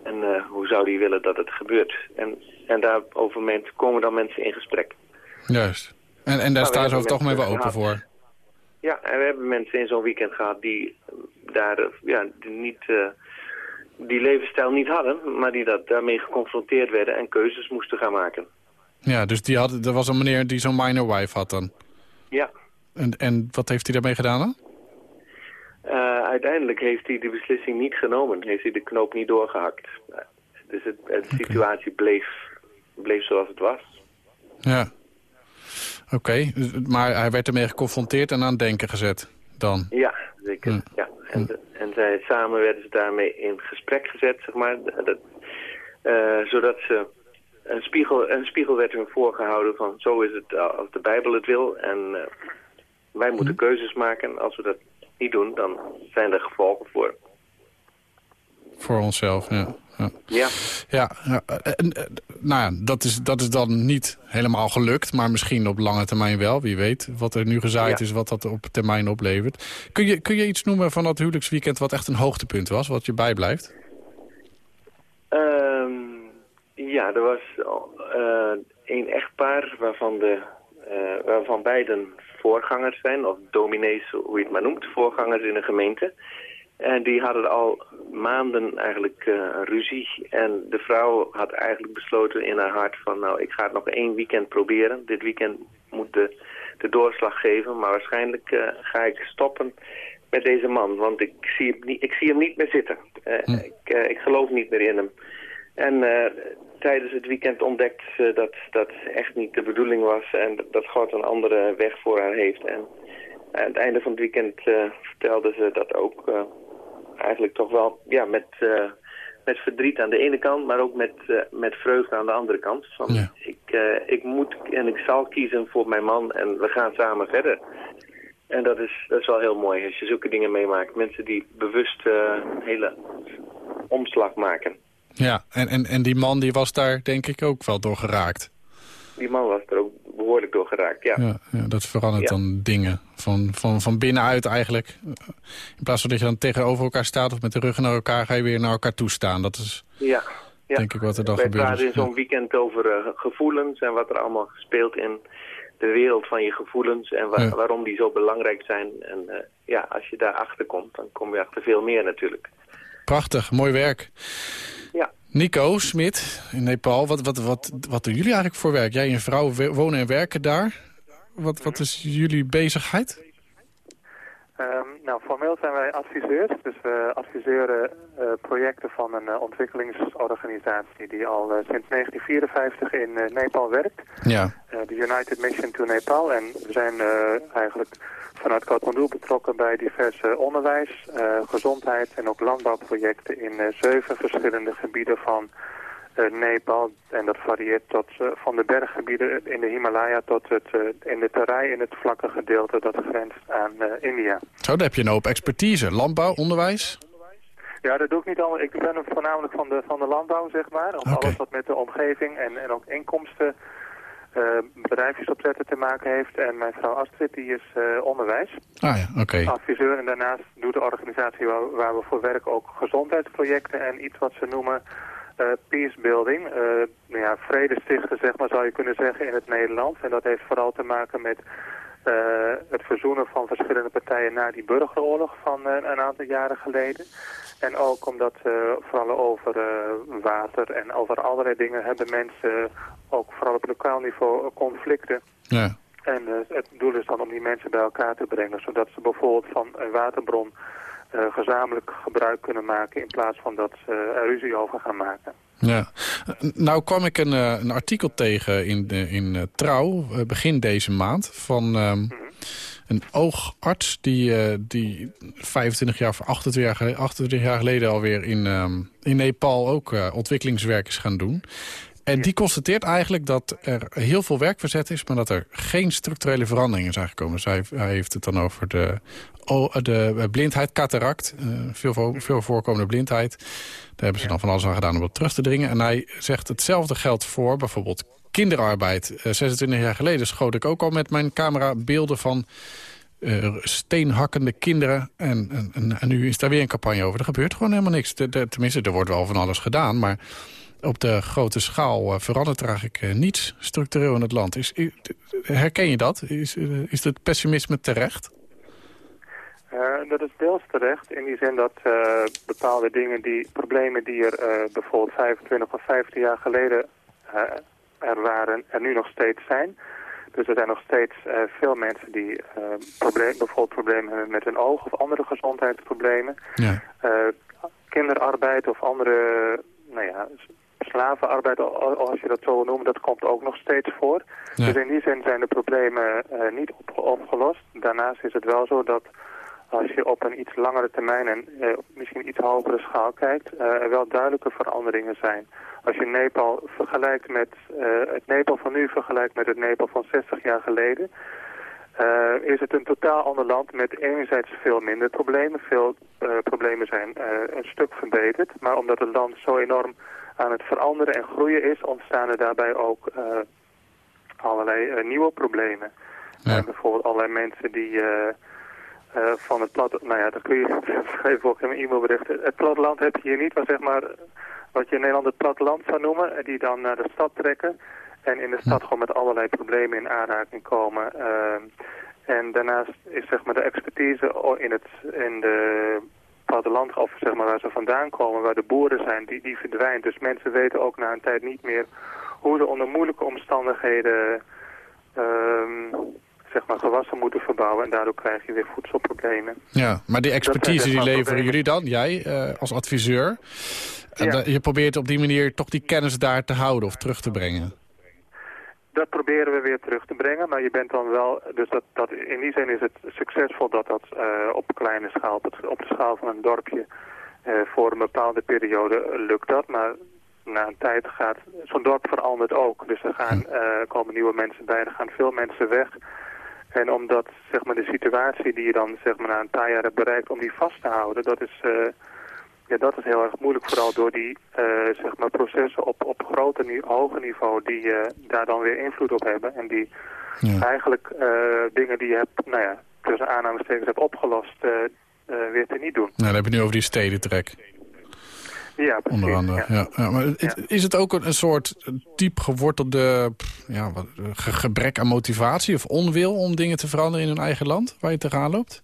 En eh, hoe zou hij willen dat het gebeurt? En, en daarover men- komen dan mensen in gesprek. Juist. En, en daar Nou, staan ze over het algemeen wel open gehad. voor. Ja, en we hebben mensen in zo'n weekend gehad die eh, daar eh, ja, die niet, die levensstijl niet hadden, maar die dat, daarmee geconfronteerd werden en keuzes moesten gaan maken. Ja, dus die had, er was een meneer die zo'n minor wife had dan. Ja, En, en wat heeft hij daarmee gedaan dan? Eh, uiteindelijk heeft hij de beslissing niet genomen, heeft hij de knoop niet doorgehakt. Eh, Dus het, de situatie bleef, bleef zoals het was. Ja. Oké, maar hij werd ermee geconfronteerd en aan het denken gezet dan. Ja, zeker. Ja. En, en zij, samen werden ze daarmee in gesprek gezet, zeg maar. Dat, eh, zodat ze een spiegel, een spiegel werd hun voorgehouden van zo is het als de Bijbel het wil. En eh, wij moeten keuzes maken. Als we dat niet doen, dan zijn er gevolgen voor. Voor onszelf, ja. Ja, Ja, ja, ja, en, eh, nou ja, dat is, dat is dan niet helemaal gelukt, maar misschien op lange termijn wel. Wie weet wat er nu gezaaid Ja. is, wat dat op termijn oplevert. Kun je, kun je iets noemen van dat huwelijksweekend wat echt een hoogtepunt was, wat je bijblijft? Ehm, ja er was eh een echtpaar waarvan, de, eh, waarvan beiden voorgangers zijn, of dominees, hoe je het maar noemt, voorgangers in een gemeente. En die hadden al maanden eigenlijk een ruzie. En de vrouw had eigenlijk besloten in haar hart van... nou, ik ga het nog één weekend proberen. Dit weekend moet de, de doorslag geven. Maar waarschijnlijk eh, ga ik stoppen met deze man. Want ik zie hem niet, ik zie hem niet meer zitten. Eh, ik, eh, ik geloof niet meer in hem. En eh, tijdens het weekend ontdekte ze dat dat echt niet de bedoeling was. En dat God een andere weg voor haar heeft. En aan het einde van het weekend eh, vertelde ze dat ook eh, eigenlijk toch wel ja, met, met verdriet aan de ene kant, maar ook met, met vreugde aan de andere kant. Van, Ja. ik, ik moet en ik zal kiezen voor mijn man en we gaan samen verder. En dat is, dat is wel heel mooi als je zulke dingen meemaakt. Mensen die bewust een hele omslag maken. Ja, en, en, en die man die was daar denk ik ook wel door geraakt. Die man was er ook behoorlijk door geraakt, ja. Ja, ja dat verandert Ja. dan dingen. Van, van, van binnenuit eigenlijk. In plaats van dat je dan tegenover elkaar staat of met de ruggen naar elkaar... ga je weer naar elkaar toe staan. Dat is Ja, ja. denk ik wat er dan Wij gebeurt. praten in zo'n weekend over eh, gevoelens en wat er allemaal gespeeld in de wereld van je gevoelens en wa- waarom die zo belangrijk zijn. En eh, ja, als je daar achter komt, dan kom je achter veel meer natuurlijk. Prachtig, mooi werk. Nico Smit in Nepal, wat, wat, wat, wat doen jullie eigenlijk voor werk? Jij en vrouw wonen en werken daar. Wat, wat is jullie bezigheid? Ehm, nou, formeel zijn wij adviseurs. Dus we adviseren eh, projecten van een eh, ontwikkelingsorganisatie die al eh, sinds 1954 in Nepal werkt. Ja, de United Mission to Nepal. En we zijn eigenlijk vanuit Kathmandu betrokken bij diverse onderwijs, gezondheid en ook landbouwprojecten in zeven verschillende gebieden van Nepal. En dat varieert tot, eh, van de berggebieden in de Himalaya tot het, eh, in de terrein in het vlakke gedeelte dat grenst aan eh, India. zo, daar heb je een hoop expertise. Landbouw, onderwijs. Ja, dat doe ik niet allemaal. Ik ben voornamelijk van de, van de landbouw, zeg maar. Of Oké. Alles wat met de omgeving en, en ook inkomsten, eh bedrijfjes opzetten te maken heeft. En mijn vrouw Astrid, die is eh, onderwijs, Ah ja, oké. adviseur. En daarnaast doet de organisatie waar, waar we voor werken ook gezondheidsprojecten en iets wat ze noemen eh peacebuilding. Eh nou ja, vredestichten, zeg maar, zou je kunnen zeggen in het Nederlands. En dat heeft vooral te maken met eh, het verzoenen van verschillende partijen na die burgeroorlog van een aantal jaren geleden. En ook omdat vooral over water en over allerlei dingen hebben mensen, ook vooral op lokaal niveau, conflicten. Ja. En het doel is dan om die mensen bij elkaar te brengen, zodat ze bijvoorbeeld van een waterbron gezamenlijk gebruik kunnen maken in plaats van dat ze er ruzie over gaan maken. Ja. Nou kwam ik een, eh, een artikel tegen in, in eh, Trouw, eh, begin deze maand, van ehm, een oogarts die, eh, die 25 jaar of 28 jaar, geleden- 28 jaar geleden alweer in, ehm, in Nepal ook eh, ontwikkelingswerk is gaan doen. En die constateert eigenlijk dat er heel veel werkverzet is... maar dat er geen structurele veranderingen zijn gekomen. Dus hij, heeft het dan over de, oh, de blindheid, cataract. eh, veel, veel voorkomende blindheid. Daar hebben ze dan van alles aan gedaan om dat terug te dringen. En hij zegt hetzelfde geldt voor bijvoorbeeld kinderarbeid. Eh, 26 jaar geleden schoot ik ook al met mijn camera beelden van... eh, steenhakkende kinderen. En, en, en, en nu is daar weer een campagne over. Er gebeurt gewoon helemaal niks. De, de- tenminste, er wordt wel van alles gedaan. Maar op de grote schaal eh, verandert er eigenlijk eh, niets structureel in het land. Is, herken je dat? Is, eh, is het pessimisme terecht? Dat is deels terecht in die zin dat bepaalde dingen, die problemen die er bijvoorbeeld 25 of 15 jaar geleden er waren, er nu nog steeds zijn. Dus er zijn nog steeds veel mensen die probleem, bijvoorbeeld problemen hebben met hun oog of andere gezondheidsproblemen. Ja. Kinderarbeid of andere, nou ja, slavenarbeid, al- al- als je dat zo noemen, dat komt ook nog steeds voor. Ja. Dus in die zin zijn de problemen eh, niet op, opgelost. Daarnaast is het wel zo dat als je op een iets langere termijn en eh, misschien iets hogere schaal kijkt, eh, er wel duidelijke veranderingen zijn. Als je Nepal vergelijkt met eh, het Nepal van nu vergelijkt met het Nepal van 60 jaar geleden, is het een totaal ander land met enerzijds veel minder problemen. Veel problemen zijn een stuk verbeterd. Maar omdat het land zo enorm aan het veranderen en groeien is, ontstaan er daarbij ook eh, allerlei eh, nieuwe problemen. Ja. Eh, bijvoorbeeld allerlei mensen die van het plat... Nou ja, dat kun je schrijven ook in mijn e-mailbericht. Het platteland heb je hier niet, maar zeg maar wat je in Nederland het platteland zou noemen. Die dan naar de stad trekken. En in de stad gewoon met allerlei problemen in aanraking komen. Ehm, en daarnaast is zeg maar de expertise in, het, in de platteland, of zeg maar waar ze vandaan komen, waar de boeren zijn, die, die verdwijnt. Dus mensen weten ook na een tijd niet meer hoe ze onder moeilijke omstandigheden ehm, zeg maar gewassen moeten verbouwen. En daardoor krijg je weer voedselproblemen. Ja, maar die expertise die leveren problemen. jullie dan, jij eh, als adviseur. En Ja. je probeert op die manier toch die kennis daar te houden of terug te brengen. Dat proberen we weer terug te brengen, maar je bent dan wel, dus dat, dat, in die zin is het succesvol dat dat eh, op kleine schaal, op, het- op de schaal van een dorpje, eh, voor een bepaalde periode lukt dat. Maar na een tijd gaat, zo'n dorp verandert ook. Dus er gaan, eh, komen nieuwe mensen bij, er gaan veel mensen weg. En omdat zeg maar, de situatie die je dan zeg maar, na een paar jaar hebt bereikt, om die vast te houden, dat is, eh, ja, dat is heel erg moeilijk. Vooral door die eh, zeg maar, processen op, op groter, hoger niveau die eh, daar dan weer invloed op hebben. En die Ja. eigenlijk eh, dingen die je hebt, nou ja, tussen aanhalingstekens hebt opgelost, weer te niet doen. Nou, dan heb je nu over die stedentrek, Ja, precies. onder andere. ja. Ja. Maar het- is het ook een, een soort diep gewortelde ja, ge- gebrek aan motivatie of onwil om dingen te veranderen in hun eigen land, waar je tegenaan loopt?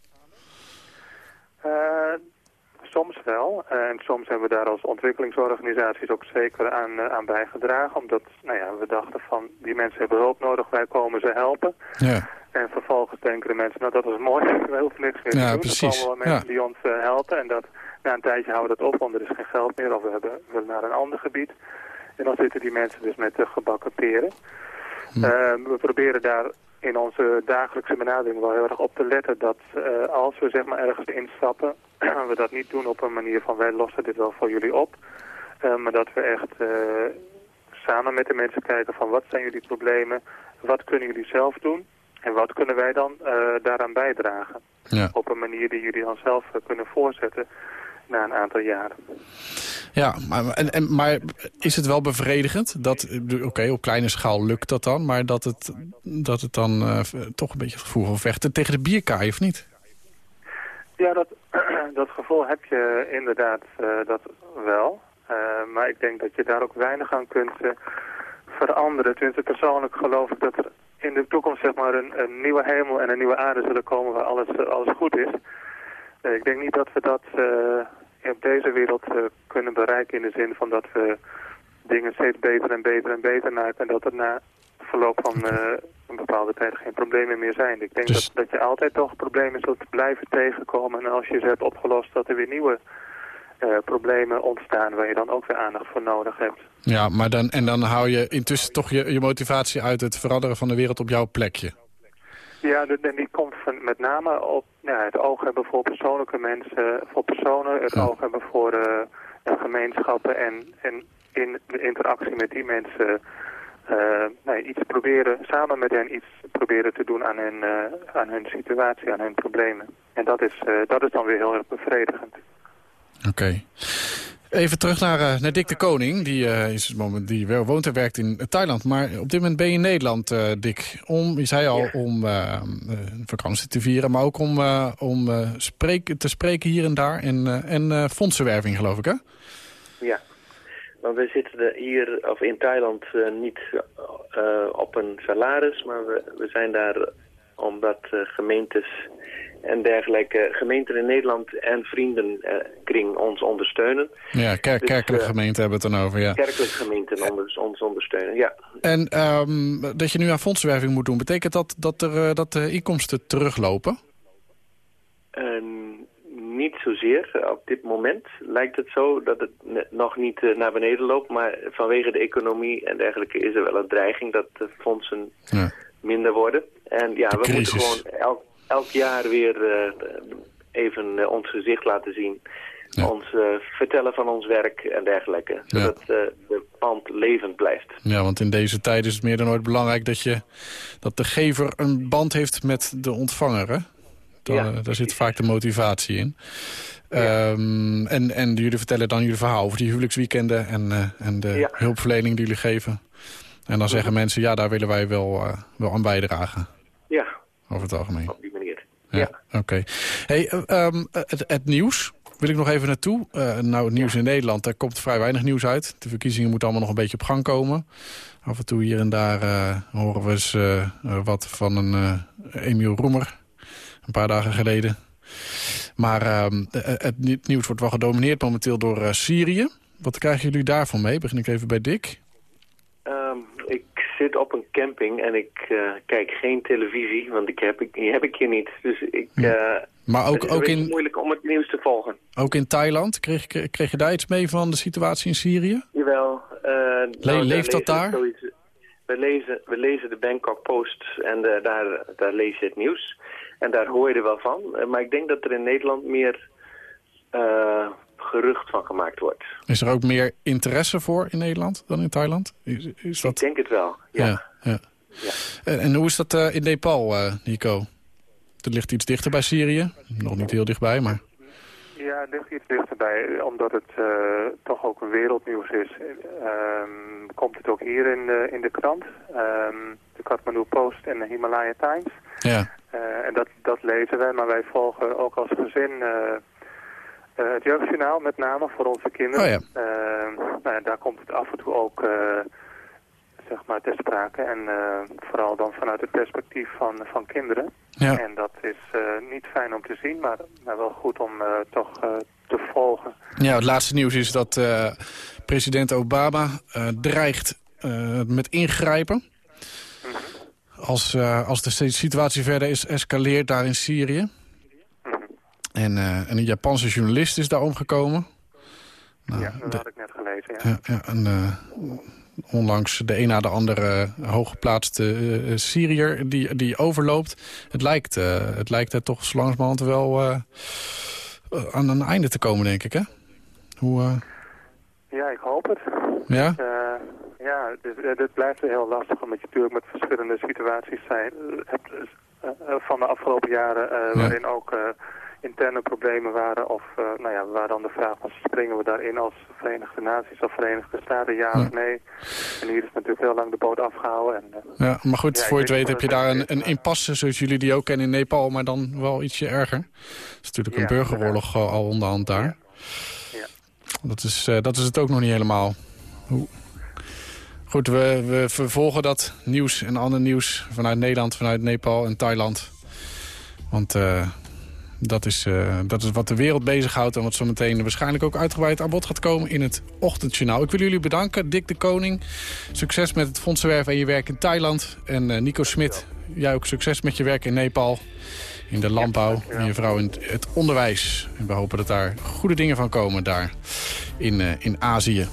Soms wel. En soms hebben we daar als ontwikkelingsorganisaties ook zeker aan, eh, aan bijgedragen. Omdat nou ja, we dachten van die mensen hebben hulp nodig, wij komen ze helpen. Ja, En vervolgens denken de mensen, nou dat is mooi, we hoeven niks meer te Ja, doen. precies. Er komen wel mensen Ja. die ons helpen. En dat na een tijdje houden we dat op, want er is geen geld meer. Of we hebben, we willen naar een ander gebied. En dan zitten die mensen dus met de gebakken peren. Hm. Eh, we proberen daar in onze dagelijkse benadering wel heel erg op te letten dat eh, als we zeg maar ergens instappen, we dat niet doen op een manier van wij lossen dit wel voor jullie op. Eh, maar dat we echt eh, samen met de mensen kijken van wat zijn jullie problemen, wat kunnen jullie zelf doen en wat kunnen wij dan daaraan bijdragen. ja. Op een manier die jullie dan zelf kunnen voortzetten na een aantal jaren. ja maar, en, en, maar is het wel bevredigend? dat Oké, op kleine schaal lukt dat dan, maar dat het, dat het dan eh, toch een beetje het gevoel van vechten tegen de bierkaai, of niet? Ja, dat, dat gevoel heb je inderdaad eh, dat wel. Eh, maar ik denk dat je daar ook weinig aan kunt veranderen. Tenminste, persoonlijk geloof ik dat er in de toekomst zeg maar een, een nieuwe hemel en een nieuwe aarde zullen komen waar alles, alles goed is. Ik denk niet dat we dat eh, op deze wereld eh, kunnen bereiken in de zin van dat we dingen steeds beter en beter en beter maken en dat er na verloop van eh, een bepaalde tijd geen problemen meer zijn. Ik denk Dus- dat, dat je altijd toch problemen zult blijven tegenkomen en als je ze hebt opgelost dat er weer nieuwe problemen ontstaan waar je dan ook weer aandacht voor nodig hebt. Ja, maar dan, en dan hou je intussen toch je, je motivatie uit het veranderen van de wereld op jouw plekje. Ja, en die komt van, met name op ja, het oog hebben voor persoonlijke mensen, voor personen, het Ja. oog hebben voor eh, gemeenschappen en, en in de interactie met die mensen eh, nee, iets proberen, samen met hen iets proberen te doen aan hun, aan hun situatie, aan hun problemen. En dat is, dat is dan weer heel erg bevredigend. Oké. Even terug naar, eh, naar Dick de Koning. Die, eh, is het moment, die wel woont en werkt in Thailand. Maar op dit moment ben je in Nederland, eh, Dick. Om, je zei al, Ja. om vakantie te vieren. Maar ook om, om spreken, te spreken hier en daar. En, en fondsenwerving, geloof ik, hè? Ja, want we zitten er hier of in Thailand niet op een salaris, maar we, we zijn daar omdat gemeentes en dergelijke, gemeenten in Nederland en vriendenkring ons ondersteunen. Ja, kerk, Dus, kerkelijke eh, gemeente hebben we het dan over, ja. Kerkelijke gemeenten onder, ons ondersteunen, ja. En ehm, dat je nu aan fondsenwerving moet doen... betekent dat dat, er, eh, dat de inkomsten teruglopen? En niet zozeer. Op dit moment lijkt het zo dat het nog niet eh, naar beneden loopt. Maar vanwege de economie en dergelijke is er wel een dreiging dat de fondsen Ja. minder worden. En ja, De we moeten gewoon elk, elk jaar weer eh, even eh, ons gezicht laten zien. Ja. Ons eh, vertellen van ons werk en dergelijke. Zodat de pand levend blijft. Ja, want in deze tijd is het meer dan ooit belangrijk dat, je, dat de gever een band heeft met de ontvanger. Hè? Dan, Ja, daar zit vaak de motivatie in. Ehm, en, en jullie vertellen dan jullie verhaal over die huwelijksweekenden en, en de hulpverlening die jullie geven. En dan zeggen mensen, ja, daar willen wij wel, wel aan bijdragen, Ja, over het algemeen. Ja, Ja. oké. Hey, eh, ehm, het, het nieuws, wil ik nog even naartoe. Eh, nou, het nieuws in Nederland, daar komt vrij weinig nieuws uit. De verkiezingen moeten allemaal nog een beetje op gang komen. Af en toe hier en daar eh, horen we eens eh, wat van een eh Emiel Roemer. Een paar dagen geleden. Maar ehm, eh, het ni- nieuws wordt wel gedomineerd momenteel door eh, Syrië. Wat krijgen jullie daarvan mee? Begin ik even bij Dick. Ehm, zit op een camping en ik eh, kijk geen televisie, want ik heb, ik, die heb ik hier niet. Dus ik, eh Maar het ook, is een ook, in, moeilijk om het nieuws te volgen. ook in Thailand, kreeg, kreeg je daar iets mee van de situatie in Syrië? Jawel. eh, nou, leeft dat daar? We lezen, we lezen de Bangkok Post en daar, daar lees je het nieuws. En daar hoor je er wel van. Maar ik denk dat er in Nederland meer gerucht van gemaakt wordt. Is er ook meer interesse voor in Nederland dan in Thailand? Is, is Ik dat... denk het wel, ja. Ja, ja. Ja. En, en hoe is dat eh, in Nepal, eh, Nico? Dat ligt iets dichter bij Syrië. Nog niet heel dichtbij, maar... Ja, het ligt iets dichterbij, omdat het eh, toch ook een wereldnieuws is. Ehm, komt het ook hier in de, in de krant, Ehm, de Kathmandu Post en de Himalaya Times. Ja, Eh, en dat, dat lezen wij, maar wij volgen ook als gezin eh, eh, het jeugdjournaal met name voor onze kinderen. Oh ja. Ehm, nou, ja, daar komt het af en toe ook eh, zeg maar ter sprake en eh, vooral dan vanuit het perspectief van, van kinderen. ja. En dat is eh, niet fijn om te zien, maar, maar wel goed om eh, toch eh, te volgen. ja het laatste nieuws is dat eh, president Obama eh, dreigt eh, met ingrijpen. Als, eh, als de situatie verder is escaleert daar in Syrië. En, eh, en een Japanse journalist is daar omgekomen. Nou, ja, dat de- had ik net gelezen. Ja. Ja, ja en, eh, onlangs de een na de andere eh, hooggeplaatste Syriër die, die overloopt. Het lijkt, het lijkt er toch zo langzamerhand wel aan een einde te komen, denk ik, hè? Hoe, ja, ik hoop het. ja? Ja, dit, dit blijft heel lastig, omdat je natuurlijk met verschillende situaties zijn, hebt van de afgelopen jaren, Ja. waarin ook interne problemen waren. Of eh, nou ja, waar dan de vraag was, springen we daarin als Verenigde Naties of Verenigde Staten, ja, Ja. of nee? En hier is natuurlijk heel lang de boot afgehouden. En, eh, ja, maar goed, Ja, voor je het weet heb je daar een, een impasse, zoals jullie die ook kennen in Nepal, maar dan wel ietsje erger. Het is natuurlijk een burgeroorlog eh, al onderhand daar. Ja. Dat, is, dat is het ook nog niet helemaal. Hoe... Goed, we, we vervolgen dat nieuws en ander nieuws vanuit Nederland, vanuit Nepal en Thailand. Want eh, dat, is, eh, dat is wat de wereld bezighoudt en wat zo meteen waarschijnlijk ook uitgebreid aan bod gaat komen in het ochtendjournaal. Ik wil jullie bedanken, Dick de Koning. Succes met het fondsenwerven en je werk in Thailand. En eh, Nico Smit, jij ook succes met je werk in Nepal. In de landbouw en je vrouw in het onderwijs. En we hopen dat daar goede dingen van komen daar in, eh, in Azië.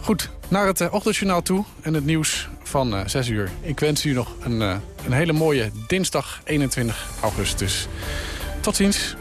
Goed, naar het ochtendjournaal toe en het nieuws van eh 6 uur. Ik wens u nog een, een hele mooie dinsdag 21 augustus. Tot ziens.